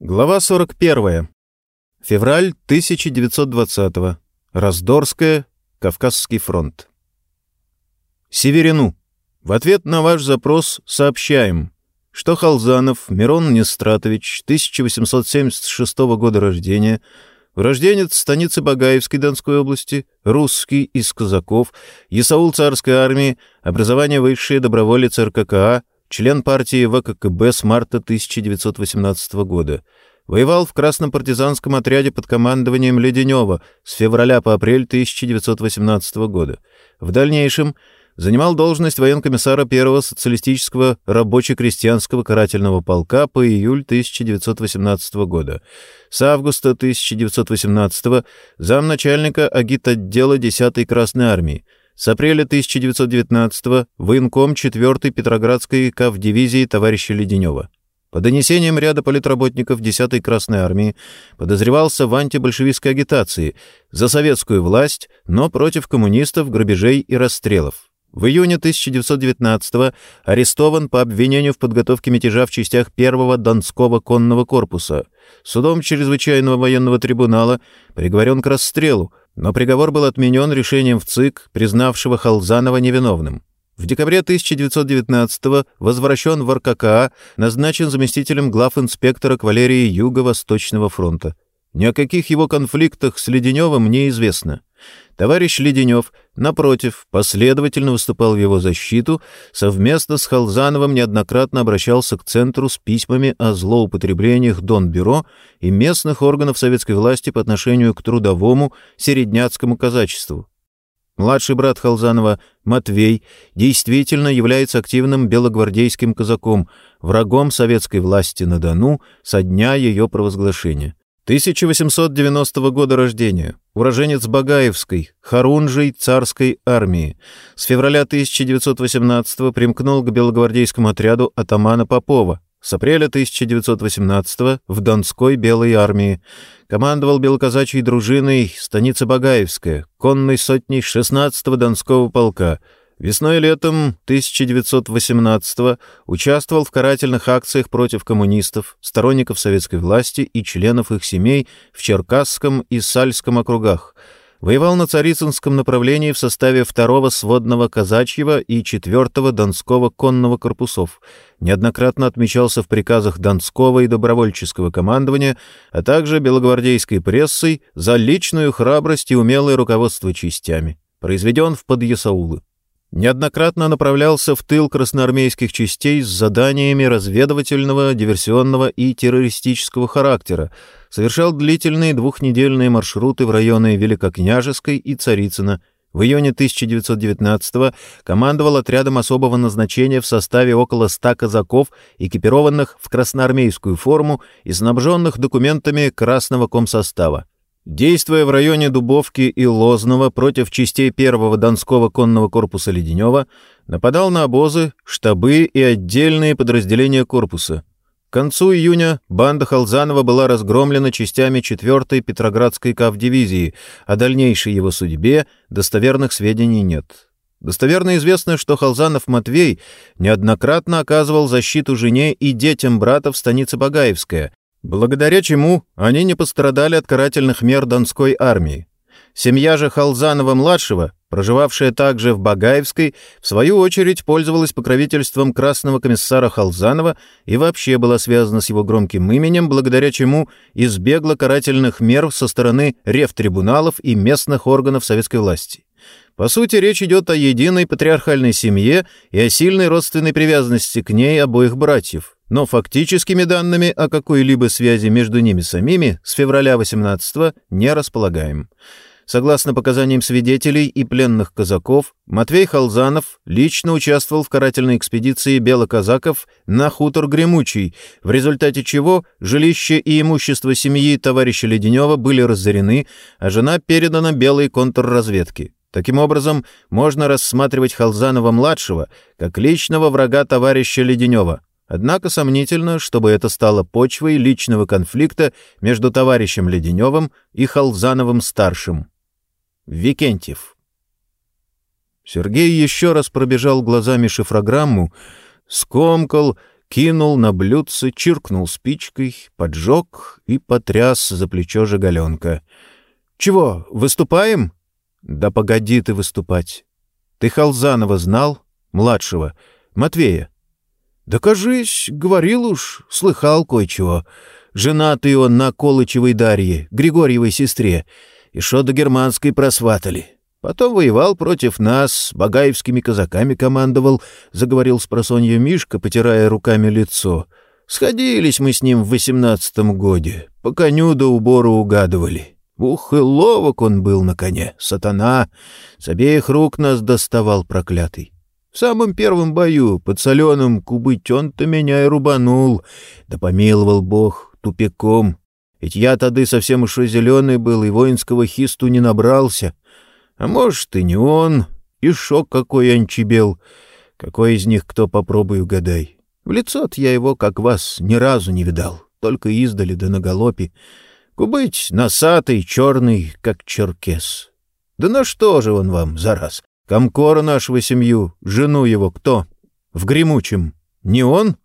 Глава 41. Февраль 1920. Раздорская, Кавказский фронт. Северину. В ответ на ваш запрос сообщаем, что Халзанов Мирон Нестратович, 1876 года рождения, урожденец станицы Багаевской Донской области, русский из казаков, Исаул царской армии, образование высшее доброволец РККА, член партии ВККБ с марта 1918 года. Воевал в Красном партизанском отряде под командованием Леденева с февраля по апрель 1918 года. В дальнейшем занимал должность военкомиссара первого социалистического рабоче-крестьянского карательного полка по июль 1918 года. С августа 1918 замначальника агитотдела 10-й Красной армии, с апреля 1919-го военком 4-й Петроградской кавдивизии товарища Леденева. По донесениям ряда политработников 10-й Красной армии подозревался в антибольшевистской агитации за советскую власть, но против коммунистов, грабежей и расстрелов. В июне 1919-го арестован по обвинению в подготовке мятежа в частях первого Донского конного корпуса. Судом чрезвычайного военного трибунала приговорен к расстрелу, но приговор был отменен решением в ЦИК, признавшего Халзанова невиновным. В декабре 1919-го возвращен в РККА, назначен заместителем главинспектора кавалерии Юго-Восточного фронта. Ни о каких его конфликтах с Леденевым не известно. Товарищ Леденев, напротив, последовательно выступал в его защиту, совместно с Халзановым неоднократно обращался к Центру с письмами о злоупотреблениях Донбюро и местных органов советской власти по отношению к трудовому середняцкому казачеству. Младший брат Халзанова, Матвей, действительно является активным белогвардейским казаком, врагом советской власти на Дону со дня ее провозглашения. 1890 года рождения, уроженец Багаевской, Харунжей царской армии. С февраля 1918 примкнул к белогвардейскому отряду атамана Попова. С апреля 1918 в Донской белой армии. Командовал белоказачьей дружиной станица Багаевская, конной сотней 16-го Донского полка — Весной и летом 1918 участвовал в карательных акциях против коммунистов, сторонников советской власти и членов их семей в Черкасском и Сальском округах. Воевал на Царицынском направлении в составе 2-го сводного казачьего и 4-го Донского конного корпусов. Неоднократно отмечался в приказах Донского и добровольческого командования, а также белогвардейской прессой за личную храбрость и умелое руководство частями. Произведен в Подъясаулы. Неоднократно направлялся в тыл красноармейских частей с заданиями разведывательного, диверсионного и террористического характера, совершал длительные двухнедельные маршруты в районы Великокняжеской и Царицына. В июне 1919-го командовал отрядом особого назначения в составе около ста казаков, экипированных в красноармейскую форму и снабженных документами красного комсостава. Действуя в районе Дубовки и Лозного против частей первого Донского конного корпуса Леденева, нападал на обозы, штабы и отдельные подразделения корпуса. К концу июня банда Халзанова была разгромлена частями 4-й Петроградской кавдивизии, о дальнейшей его судьбе достоверных сведений нет. Достоверно известно, что Халзанов Матвей неоднократно оказывал защиту жене и детям брата в станице Багаевская, благодаря чему они не пострадали от карательных мер Донской армии. Семья же Халзанова-младшего, проживавшая также в Багаевской, в свою очередь пользовалась покровительством красного комиссара Халзанова и вообще была связана с его громким именем, благодаря чему избегла карательных мер со стороны рефтрибуналов и местных органов советской власти. По сути, речь идет о единой патриархальной семье и о сильной родственной привязанности к ней обоих братьев но фактическими данными о какой-либо связи между ними самими с февраля 18 не располагаем. Согласно показаниям свидетелей и пленных казаков, Матвей Халзанов лично участвовал в карательной экспедиции белоказаков на хутор Гремучий, в результате чего жилище и имущество семьи товарища Леденева были разорены, а жена передана белой контрразведке. Таким образом, можно рассматривать Халзанова-младшего как личного врага товарища Леденева — Однако сомнительно, чтобы это стало почвой личного конфликта между товарищем Леденевым и Халзановым-старшим. Викентьев. Сергей еще раз пробежал глазами шифрограмму, скомкал, кинул на блюдце, чиркнул спичкой, поджег и потряс за плечо жигаленка. — Чего, выступаем? — Да погоди ты выступать. Ты Халзанова знал? Младшего. Матвея. — Да, кажись, говорил уж, слыхал кое-чего. Женатый он на Колычевой Дарье, Григорьевой сестре, и шо до германской просватали. Потом воевал против нас, с багаевскими казаками командовал, — заговорил с просонья Мишка, потирая руками лицо. Сходились мы с ним в восемнадцатом годе, по коню до убору угадывали. Ух, и ловок он был на коне, сатана! С обеих рук нас доставал проклятый. В самом первом бою под соленым кубыть он-то меня и рубанул, да помиловал бог тупиком. Ведь я тогда совсем уж зеленый был и воинского хисту не набрался — а может, и не он. И шок какой анчебел. Какой из них кто попробуй угадай. В лицо-то я его, как вас, ни разу не видал. Только издали да на галопе. Кубыть носатый, черный, как черкес. Да на что же он вам, за раз? Комкора нашего семью, жену его кто? В гремучем. Не он?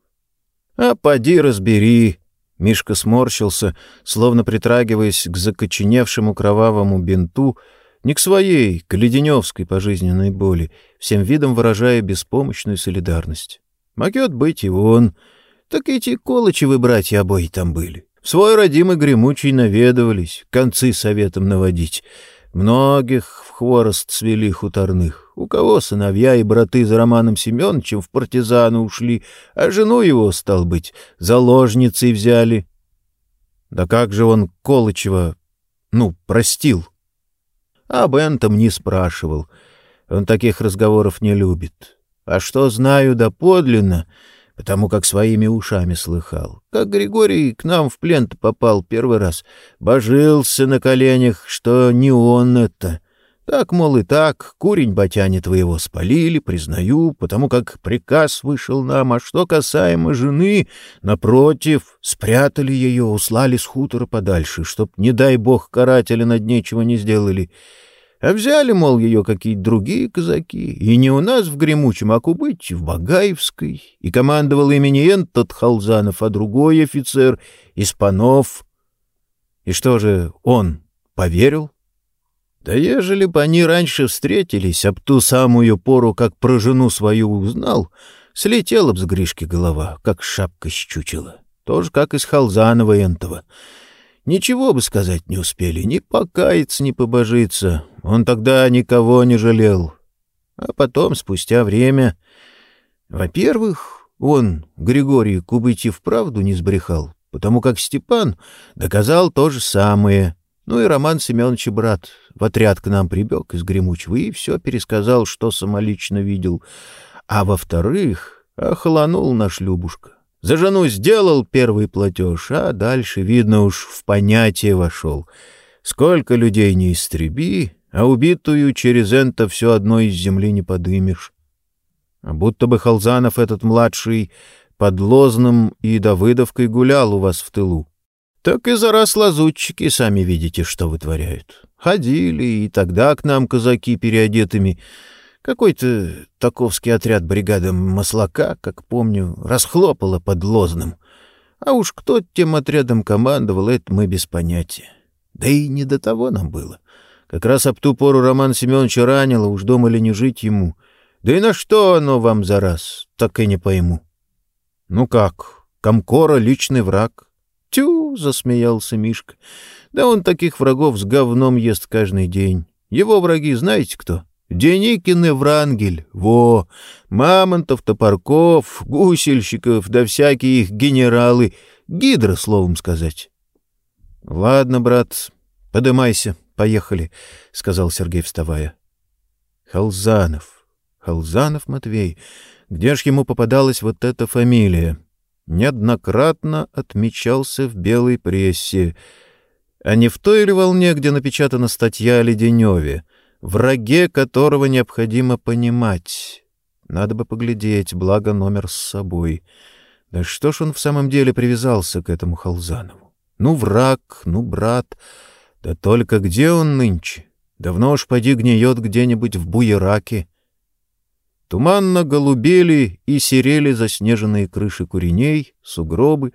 А поди разбери. Мишка сморщился, словно притрагиваясь к закоченевшему кровавому бинту, не к своей, к леденевской пожизненной боли, всем видом выражая беспомощную солидарность. Могет быть и он. Так эти Колычевы братья обои там были. В свой родимый гремучий наведывались, концы советом наводить. Многих в хворост свели хуторных. У кого сыновья и браты за Романом Семеновичем в партизаны ушли, а жену его, стал быть, заложницей взяли. Да как же он Колычева, ну, простил? Об этом не спрашивал. Он таких разговоров не любит. А что знаю доподлинно, потому как своими ушами слыхал. Как Григорий к нам в плен попал первый раз, божился на коленях, что не он это. Так, мол, и так, курень батяне твоего спалили, признаю, потому как приказ вышел нам, а что касаемо жены, напротив, спрятали ее, услали с хутора подальше, чтоб, не дай бог, каратели над нечего не сделали. А взяли, мол, ее какие-то другие казаки, и не у нас в Гремучем, а кубыть в Багаевской, и командовал имени этот Халзанов, а другой офицер, Испанов. И что же, он поверил? Да ежели бы они раньше встретились, об ту самую пору, как про жену свою узнал, слетела б с Гришки голова, как шапка с чучела. Тоже как из Халзанова энтова. Ничего бы сказать не успели, ни покаяться, ни побожиться. Он тогда никого не жалел. А потом, спустя время... Во-первых, он, Григорий Кубыти, вправду не сбрехал, потому как Степан доказал то же самое — ну и Роман Семенович брат в отряд к нам прибег из Гремучего и все пересказал, что самолично видел. А во-вторых, охланул наш Любушка. За жену сделал первый платеж, а дальше, видно уж, в понятие вошел. Сколько людей не истреби, а убитую через это все одно из земли не подымешь. А будто бы Халзанов этот младший под Лозным и Давыдовкой гулял у вас в тылу. Так и за раз лазутчики сами видите, что вытворяют. Ходили, и тогда к нам казаки переодетыми. Какой-то таковский отряд бригады Маслака, как помню, расхлопало под Лозным. А уж кто тем отрядом командовал, это мы без понятия. Да и не до того нам было. Как раз об ту пору Роман Семеновича ранило, уж дома ли не жить ему. Да и на что оно вам за раз, так и не пойму. Ну как, Комкора — личный враг, «Тю!» — засмеялся Мишка. «Да он таких врагов с говном ест каждый день. Его враги знаете кто? Деникин и Врангель. Во! Мамонтов, Топорков, Гусельщиков, да всякие их генералы. Гидра, словом сказать». «Ладно, брат, подымайся, поехали», — сказал Сергей, вставая. «Халзанов, Халзанов Матвей. Где ж ему попадалась вот эта фамилия?» неоднократно отмечался в белой прессе. А не в той ли волне, где напечатана статья о Леденеве, враге которого необходимо понимать? Надо бы поглядеть, благо номер с собой. Да что ж он в самом деле привязался к этому Халзанову? Ну, враг, ну, брат. Да только где он нынче? Давно уж поди гниет где-нибудь в Буераке. Туманно голубели и серели заснеженные крыши куреней, сугробы,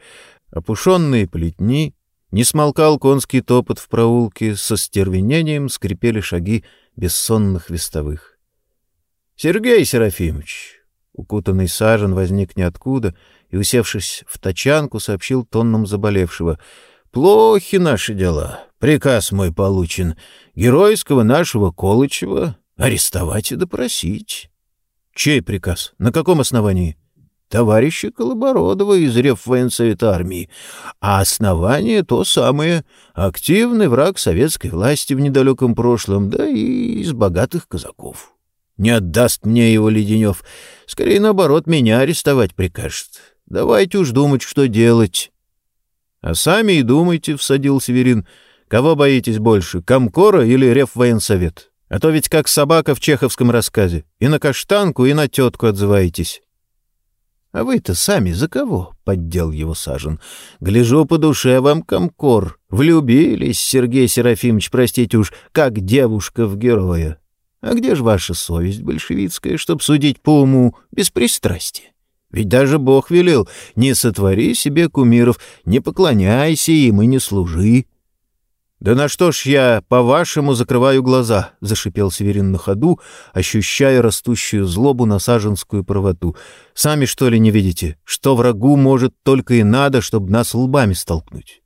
опушенные плетни, не смолкал конский топот в проулке, со стервенением скрипели шаги бессонных вестовых. — Сергей Серафимович! Укутанный сажен возник ниоткуда и, усевшись в тачанку, сообщил тонном заболевшего. — Плохи наши дела. Приказ мой получен. Геройского нашего Колычева арестовать и допросить. Чей приказ? На каком основании? Товарища Колобородова из Реввоенсовета армии. А основание то самое — активный враг советской власти в недалеком прошлом, да и из богатых казаков. Не отдаст мне его Леденев. Скорее, наоборот, меня арестовать прикажет. Давайте уж думать, что делать. — А сами и думайте, — всадил Северин. — Кого боитесь больше, Комкора или Реввоенсовет? А то ведь как собака в чеховском рассказе. И на каштанку, и на тетку отзываетесь. — А вы-то сами за кого? — поддел его Сажен. — Гляжу по душе вам, комкор. Влюбились, Сергей Серафимович, простите уж, как девушка в героя. А где же ваша совесть большевистская, чтоб судить по уму без пристрастия? Ведь даже Бог велел, не сотвори себе кумиров, не поклоняйся им и не служи. «Да на что ж я, по-вашему, закрываю глаза?» — зашипел Северин на ходу, ощущая растущую злобу на саженскую правоту. «Сами, что ли, не видите, что врагу может только и надо, чтобы нас лбами столкнуть?»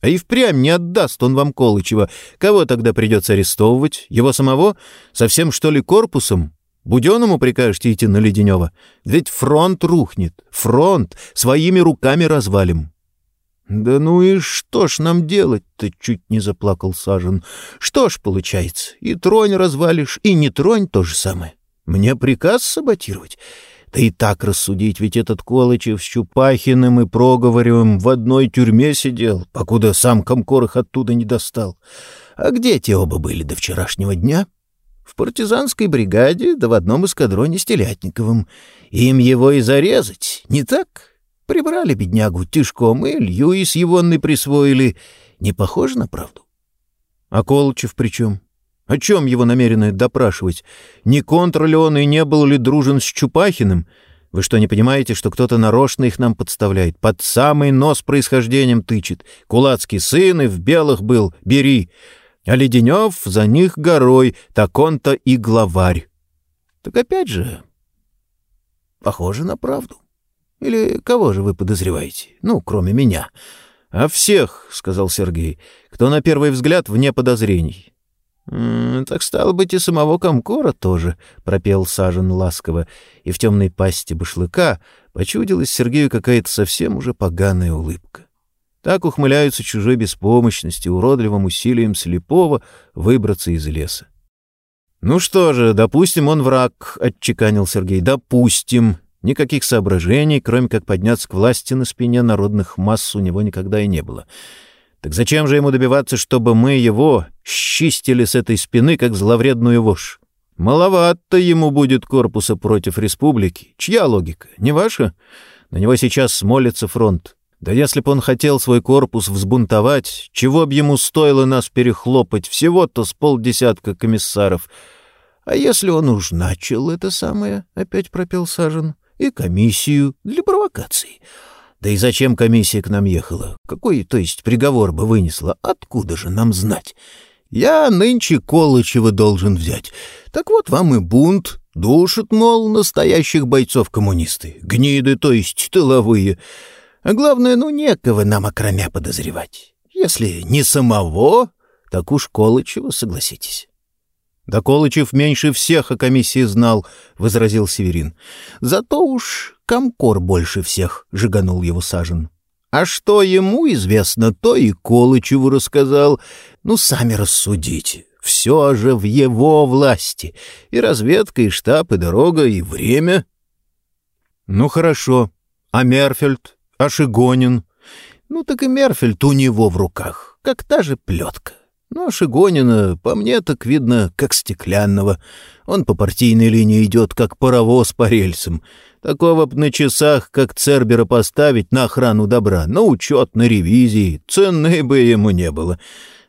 А и впрямь не отдаст он вам Колычева. Кого тогда придется арестовывать? Его самого? Совсем, что ли, корпусом? Буденному прикажете идти на Леденева? Ведь фронт рухнет. Фронт своими руками развалим. «Да ну и что ж нам делать-то?» — чуть не заплакал Сажен. «Что ж получается, и тронь развалишь, и не тронь то же самое. Мне приказ саботировать? Да и так рассудить, ведь этот Колычев с Чупахиным и Проговоревым в одной тюрьме сидел, покуда сам Комкор их оттуда не достал. А где те оба были до вчерашнего дня?» в партизанской бригаде, да в одном эскадроне с Телятниковым. Им его и зарезать, не так? Прибрали беднягу тишком и Льюис егонный присвоили. Не похоже на правду? А Колычев при чем? О чем его намерены допрашивать? Не контр ли он и не был ли дружен с Чупахиным? Вы что, не понимаете, что кто-то нарочно их нам подставляет? Под самый нос происхождением тычет. Кулацкий сын и в белых был, бери. А Леденев за них горой, так он-то и главарь. Так опять же, похоже на правду. Или кого же вы подозреваете? Ну, кроме меня. — А всех, — сказал Сергей, — кто на первый взгляд вне подозрений. — Так стало быть, и самого Комкора тоже, — пропел Сажен ласково, и в темной пасти башлыка почудилась Сергею какая-то совсем уже поганая улыбка. Так ухмыляются чужой беспомощности, уродливым усилием слепого выбраться из леса. «Ну что же, допустим, он враг», — отчеканил Сергей. «Допустим. Никаких соображений, кроме как подняться к власти на спине народных масс, у него никогда и не было. Так зачем же ему добиваться, чтобы мы его счистили с этой спины, как зловредную вошь? Маловато ему будет корпуса против республики. Чья логика? Не ваша? На него сейчас смолится фронт. Да если б он хотел свой корпус взбунтовать, чего б ему стоило нас перехлопать, всего-то с полдесятка комиссаров. А если он уж начал это самое, — опять пропел Сажен, и комиссию для провокации. Да и зачем комиссия к нам ехала? Какой, то есть, приговор бы вынесла? Откуда же нам знать? Я нынче Колычева должен взять. Так вот вам и бунт. Душат, мол, настоящих бойцов коммунисты. Гниды, то есть, тыловые. А главное, ну, некого нам окромя подозревать. Если не самого, так уж Колычева, согласитесь. «Да Колычев меньше всех о комиссии знал», — возразил Северин. «Зато уж Комкор больше всех», — жиганул его Сажен. «А что ему известно, то и Колычеву рассказал. Ну, сами рассудите. Все же в его власти. И разведка, и штаб, и дорога, и время». «Ну, хорошо. А Мерфельд? А Шигонин?» «Ну, так и Мерфельд у него в руках, как та же плетка». Но Шигонина, по мне так видно, как стеклянного. Он по партийной линии идет, как паровоз по рельсам. Такого б на часах, как Цербера поставить на охрану добра, на учет, на ревизии, ценной бы ему не было.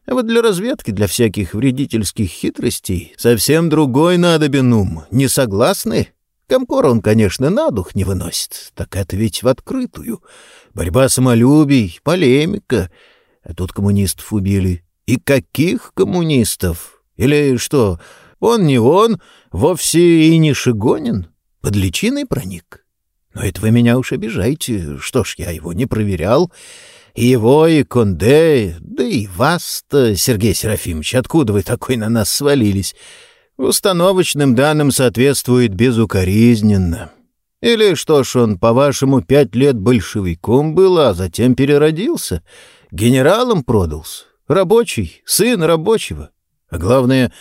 А вот для разведки, для всяких вредительских хитростей, совсем другой надобен ум. Не согласны? Комкор он, конечно, на дух не выносит, так это ведь в открытую. Борьба самолюбий, полемика. А тут коммунистов убили. И каких коммунистов? Или что, он не он, вовсе и не Шигонин? Под личиной проник? Но это вы меня уж обижаете. Что ж, я его не проверял. И его, и Конде, да и вас-то, Сергей Серафимович, откуда вы такой на нас свалились? Установочным данным соответствует безукоризненно. Или что ж, он, по-вашему, пять лет большевиком был, а затем переродился? Генералом продался? Рабочий, сын рабочего. А главное,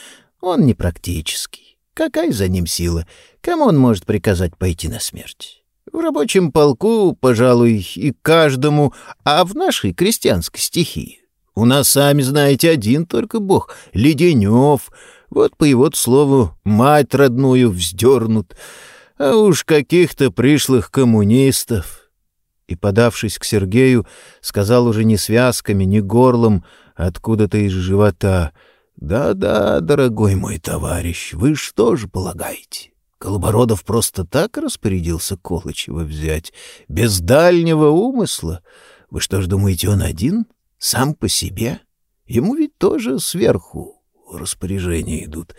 он непрактический. Какая за ним сила? Кому он может приказать пойти на смерть? В рабочем полку, пожалуй, и каждому, а в нашей крестьянской стихии. У нас, сами знаете, один только бог — Леденев — вот по его слову мать родную вздернут, а уж каких-то пришлых коммунистов. И, подавшись к Сергею, сказал уже не связками, не горлом, откуда-то из живота. «Да-да, дорогой мой товарищ, вы что же полагаете?» Колобородов просто так распорядился Колычева взять, без дальнего умысла. Вы что ж думаете, он один? Сам по себе? Ему ведь тоже сверху распоряжения идут.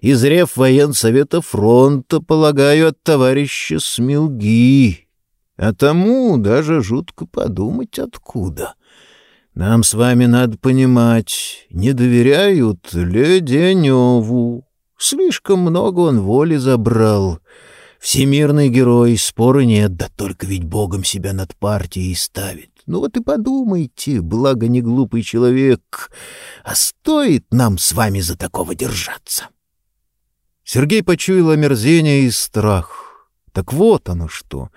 Из рев военсовета фронта, полагаю, от товарища Смилги. А тому даже жутко подумать откуда. Нам с вами надо понимать, не доверяют Леденеву. Слишком много он воли забрал. Всемирный герой, споры нет, да только ведь богом себя над партией ставит. Ну вот и подумайте, благо не глупый человек, а стоит нам с вами за такого держаться. Сергей почуял омерзение и страх. Так вот оно что.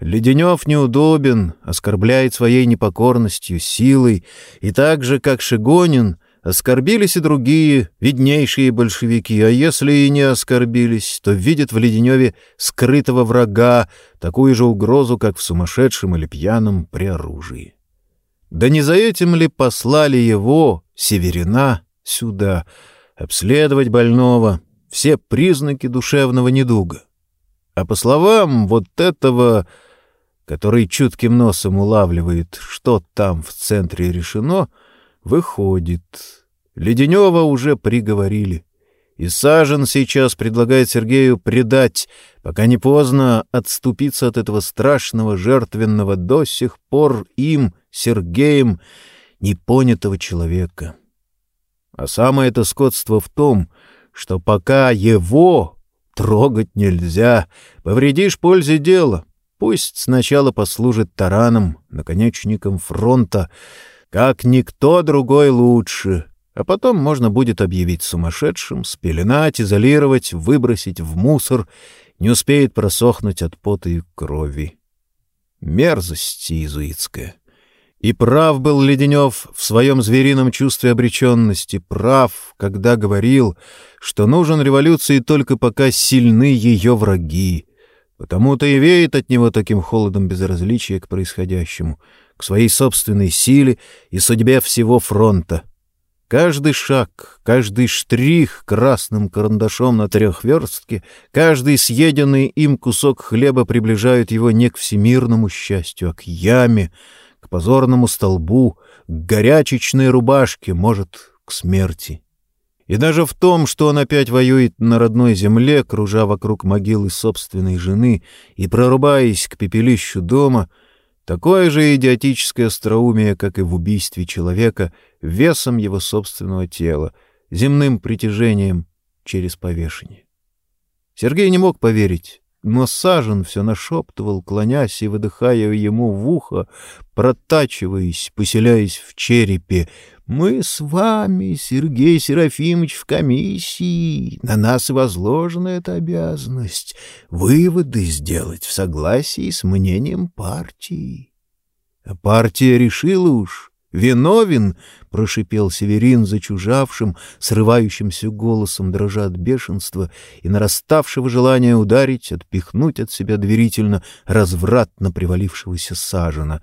Леденев неудобен, оскорбляет своей непокорностью, силой, и так же, как Шигонин, Оскорбились и другие, виднейшие большевики, а если и не оскорбились, то видят в Леденеве скрытого врага, такую же угрозу, как в сумасшедшем или пьяном при оружии. Да не за этим ли послали его, Северина, сюда, обследовать больного, все признаки душевного недуга? А по словам вот этого, который чутким носом улавливает, что там в центре решено — Выходит, Леденева уже приговорили. И Сажен сейчас предлагает Сергею предать, пока не поздно отступиться от этого страшного жертвенного до сих пор им, Сергеем, непонятого человека. А самое это скотство в том, что пока его трогать нельзя, повредишь пользе дела. Пусть сначала послужит тараном, наконечником фронта, как никто другой лучше, а потом можно будет объявить сумасшедшим, спеленать, изолировать, выбросить в мусор, не успеет просохнуть от пота и крови. Мерзость иезуитская. И прав был Леденев в своем зверином чувстве обреченности, прав, когда говорил, что нужен революции только пока сильны ее враги. Потому-то и веет от него таким холодом безразличия к происходящему — к своей собственной силе и судьбе всего фронта. Каждый шаг, каждый штрих красным карандашом на трехверстке, каждый съеденный им кусок хлеба приближают его не к всемирному счастью, а к яме, к позорному столбу, к горячечной рубашке, может, к смерти. И даже в том, что он опять воюет на родной земле, кружа вокруг могилы собственной жены и прорубаясь к пепелищу дома — Такое же идиотическое остроумие, как и в убийстве человека, весом его собственного тела, земным притяжением через повешение. Сергей не мог поверить, но Сажен все нашептывал, клонясь и выдыхая ему в ухо, протачиваясь, поселяясь в черепе. «Мы с вами, Сергей Серафимович, в комиссии. На нас возложена эта обязанность — выводы сделать в согласии с мнением партии». А партия решила уж, «Виновен!» — прошипел Северин зачужавшим, срывающимся голосом, дрожа от бешенства и нараставшего желания ударить, отпихнуть от себя доверительно развратно привалившегося сажена.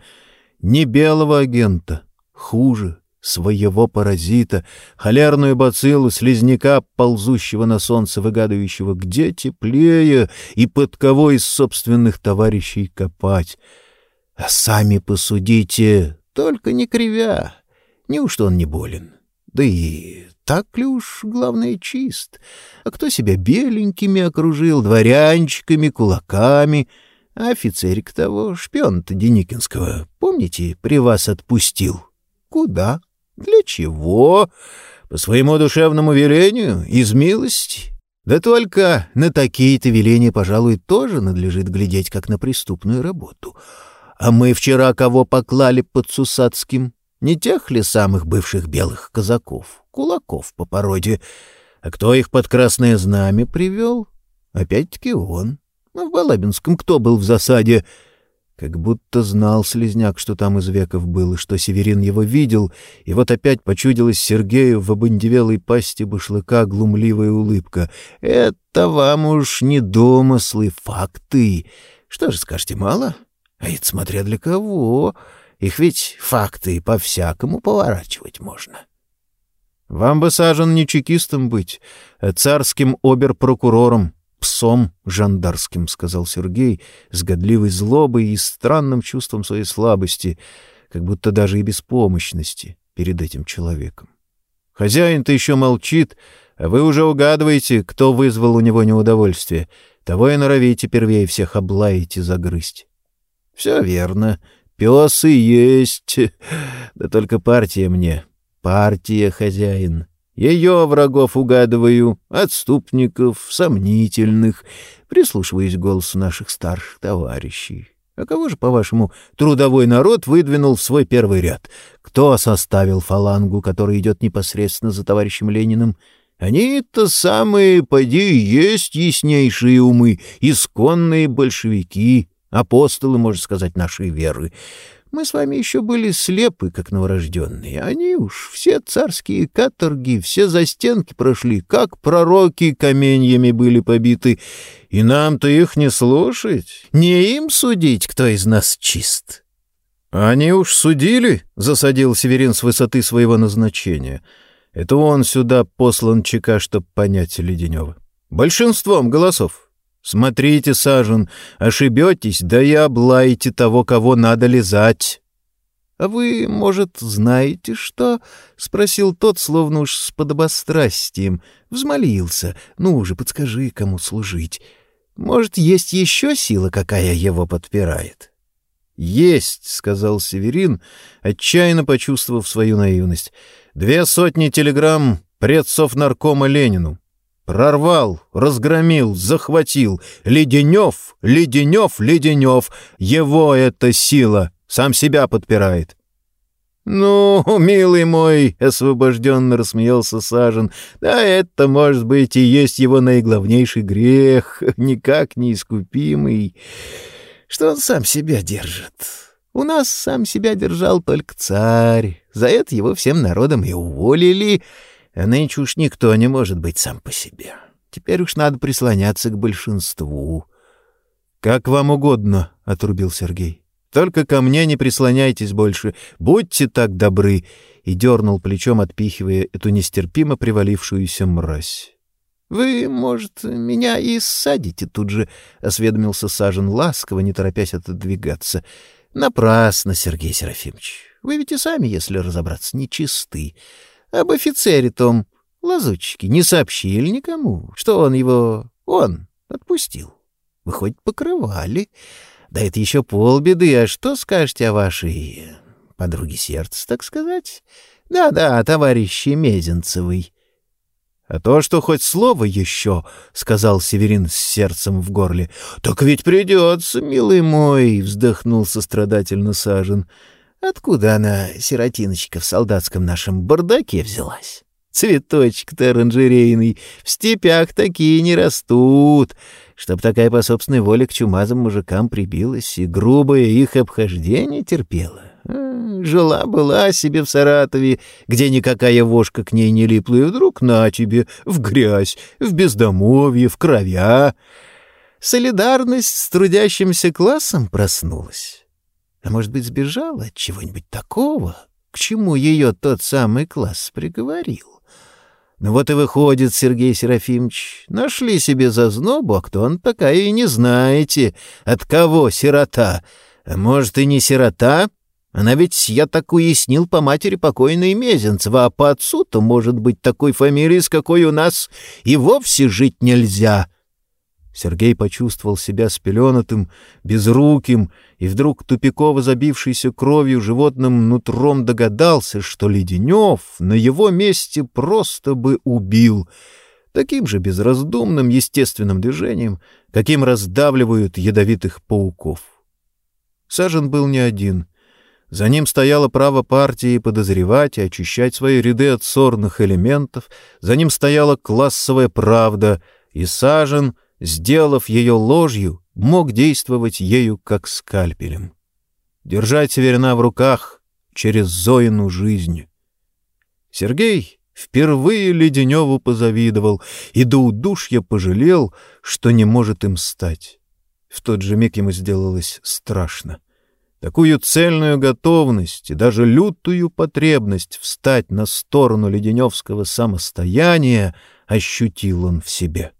Не белого агента, хуже, своего паразита, холерную бациллу слизняка, ползущего на солнце, выгадывающего, где теплее и под кого из собственных товарищей копать. А сами посудите, только не кривя. Неужто он не болен? Да и так ли уж, главное, чист? А кто себя беленькими окружил, дворянчиками, кулаками? А офицерик того, шпион-то Деникинского, помните, при вас отпустил? Куда? Для чего? По своему душевному велению? Из милости? Да только на такие-то веления, пожалуй, тоже надлежит глядеть, как на преступную работу. А мы вчера кого поклали под Сусацким? Не тех ли самых бывших белых казаков, кулаков по породе? А кто их под красное знамя привел? Опять-таки он. А в Балабинском кто был в засаде? Как будто знал слезняк, что там из веков было, что Северин его видел, и вот опять почудилась Сергею в обындевелой пасти башлыка глумливая улыбка. «Это вам уж не домыслы, факты. Что же скажете, мало? А это смотря для кого. Их ведь факты по-всякому поворачивать можно». «Вам бы, Сажен, не чекистом быть, а царским обер-прокурором», псом жандарским, — сказал Сергей с годливой злобой и странным чувством своей слабости, как будто даже и беспомощности перед этим человеком. Хозяин-то еще молчит, а вы уже угадываете, кто вызвал у него неудовольствие. Того и норовите первее всех облаять и загрызть. Все верно. Пес и есть. Да только партия мне. Партия, хозяин. Ее врагов угадываю, отступников, сомнительных, прислушиваясь к голосу наших старших товарищей. А кого же, по-вашему, трудовой народ выдвинул в свой первый ряд? Кто составил фалангу, которая идет непосредственно за товарищем Лениным? Они-то самые, поди, есть яснейшие умы, исконные большевики, апостолы, можно сказать, нашей веры. Мы с вами еще были слепы, как новорожденные. Они уж все царские каторги, все застенки прошли, как пророки каменьями были побиты. И нам-то их не слушать, не им судить, кто из нас чист. — Они уж судили, — засадил Северин с высоты своего назначения. Это он сюда послан ЧК, чтоб понять Леденева. Большинством голосов. Смотрите, Сажен, ошибетесь, да и облаете того, кого надо лизать. — А вы, может, знаете что? — спросил тот, словно уж с подобострастием. Взмолился. — Ну уже, подскажи, кому служить. Может, есть еще сила, какая его подпирает? — Есть, — сказал Северин, отчаянно почувствовав свою наивность. — Две сотни телеграмм предсов наркома Ленину. Прорвал, разгромил, захватил. Леденев, Леденев, Леденев. Его эта сила. Сам себя подпирает. «Ну, милый мой!» — освобожденно рассмеялся Сажен. «Да это, может быть, и есть его наиглавнейший грех, никак не искупимый, что он сам себя держит. У нас сам себя держал только царь. За это его всем народом и уволили». А нынче уж никто не может быть сам по себе. Теперь уж надо прислоняться к большинству. — Как вам угодно, — отрубил Сергей. — Только ко мне не прислоняйтесь больше. Будьте так добры. И дернул плечом, отпихивая эту нестерпимо привалившуюся мразь. — Вы, может, меня и ссадите тут же, — осведомился Сажен ласково, не торопясь отодвигаться. — Напрасно, Сергей Серафимович. Вы ведь и сами, если разобраться, нечисты. Об офицере том лазутчики не сообщили никому, что он его... он отпустил. Вы хоть покрывали. Да это еще полбеды. А что скажете о вашей подруге сердца, так сказать? Да-да, товарищи Мезенцевой. — А то, что хоть слово еще, — сказал Северин с сердцем в горле. — Так ведь придется, милый мой, — вздохнул сострадательно Сажен. Откуда она, сиротиночка, в солдатском нашем бардаке взялась? Цветочек-то оранжерейный, в степях такие не растут. Чтоб такая по собственной воле к чумазым мужикам прибилась и грубое их обхождение терпела. А, Жила-была себе в Саратове, где никакая вошка к ней не липла, и вдруг на тебе, в грязь, в бездомовье, в кровя. Солидарность с трудящимся классом проснулась. А может быть, сбежала от чего-нибудь такого, к чему ее тот самый класс приговорил. Ну вот и выходит, Сергей Серафимович, нашли себе зазнобу, а кто он такая и не знаете, от кого сирота. А может, и не сирота? Она ведь, я так уяснил, по матери покойной Мезенцева, а по отцу-то может быть такой фамилии, с какой у нас и вовсе жить нельзя. Сергей почувствовал себя спеленатым, безруким, и вдруг тупиково забившийся кровью животным нутром догадался, что Леденев на его месте просто бы убил, таким же безраздумным естественным движением, каким раздавливают ядовитых пауков. Сажен был не один. За ним стояло право партии подозревать и очищать свои ряды от сорных элементов, за ним стояла классовая правда, и Сажен — сделав ее ложью, мог действовать ею как скальпелем. Держать Северина в руках через Зоину жизнь. Сергей впервые Леденеву позавидовал и до удушья пожалел, что не может им стать. В тот же миг ему сделалось страшно. Такую цельную готовность и даже лютую потребность встать на сторону леденевского самостояния ощутил он в себе.